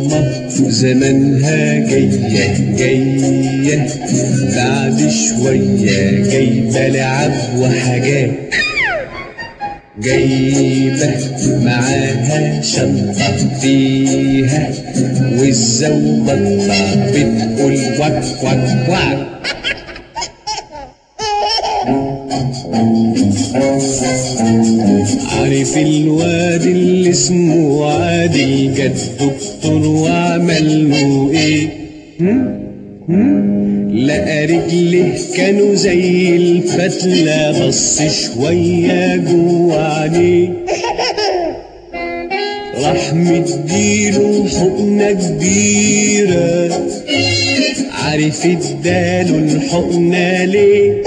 ماما زمنها جاية جاية بعد شوية جايبة لعب وحاجات. جايبة معاها شنطة فيها والزوبطة بتقول وك وك وك. عارف الواد اللي اسمه عادل جد دكتور وعمل له إيه؟ لقى رجله كانوا زي الفتلة بص شوية جوه عينيه. راح مديله حقنة كبيرة. عارف اداله الحقنة ليه؟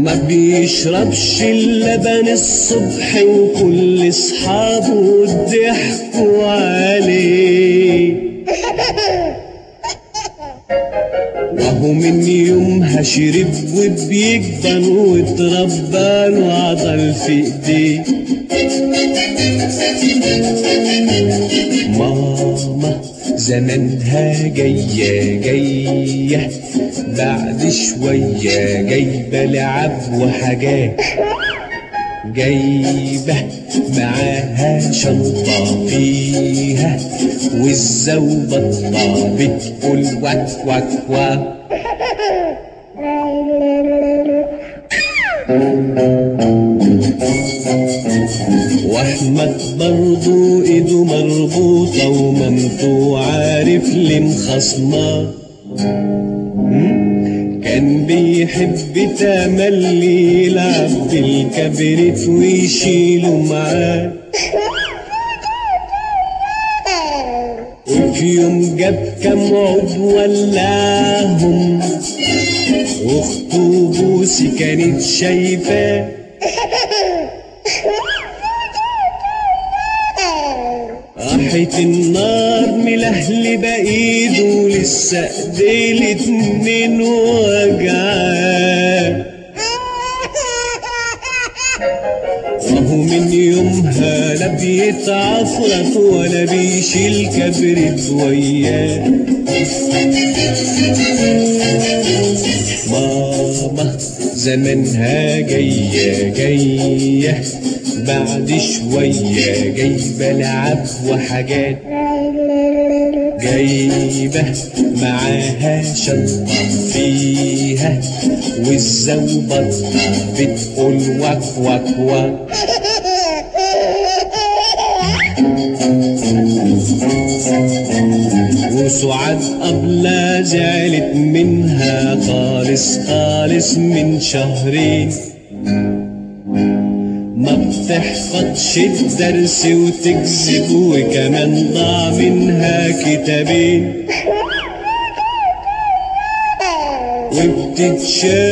ما بيشربش اللبن الصبح وكل أصحابه ضحكوا عليه. وهو من يومها شرب وبيكبر واتربى له عضل في إيديه. ماما زمنها جاية جاية بعد شوية جايبة لعب وحاجات جايبة معاها شنطة فيها والزوبطة بتقول وك وك وك واحمد برضو ايده مربوطة ومامته عارف ليه مخصماه كان بيحب تملي يلعب بالكبريت ويشيله معاه. وفي يوم جاب كام عود ولعهم واخته بوسي كانت شايفاه. راحت النار ملهلبة ايده لسه ايديه اتنين وجعاه وهو من يومها لا بيتعفرت ولا بيشيل كبرت وياه ماما زمنها جاية جاية. بعد شوية جايبة لعب وحاجات جايبة معاها شنطة فيها والزوبطة بتقول وك وك وك وسعاد أبلة زعلت منها خالص خالص من شهرين. ما بتحفظش الدرس وتكذب وكمان ضاع منها كتابين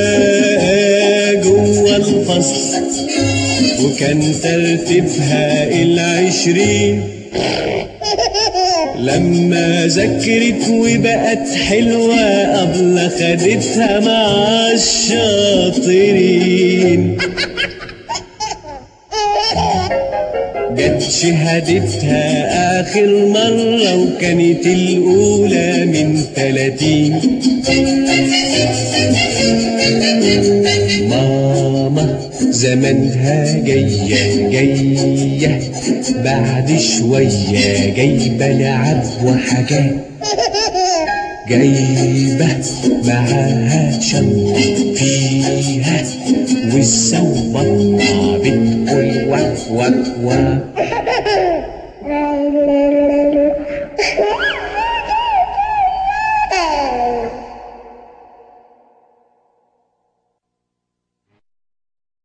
وبتتشاقى جوا الفصل وكان ترتيبها العشرين لما ذكرت وبقت حلوة قبل خدتها مع الشاطرين. جت شهادتها آخر مرة وكانت الأولى من تلاتين ماما زمنها جاية جاية. بعد شوية جايبة لعب وحاجات. جايبة معاها شم فيها والسوبة بتقول وك وك وك.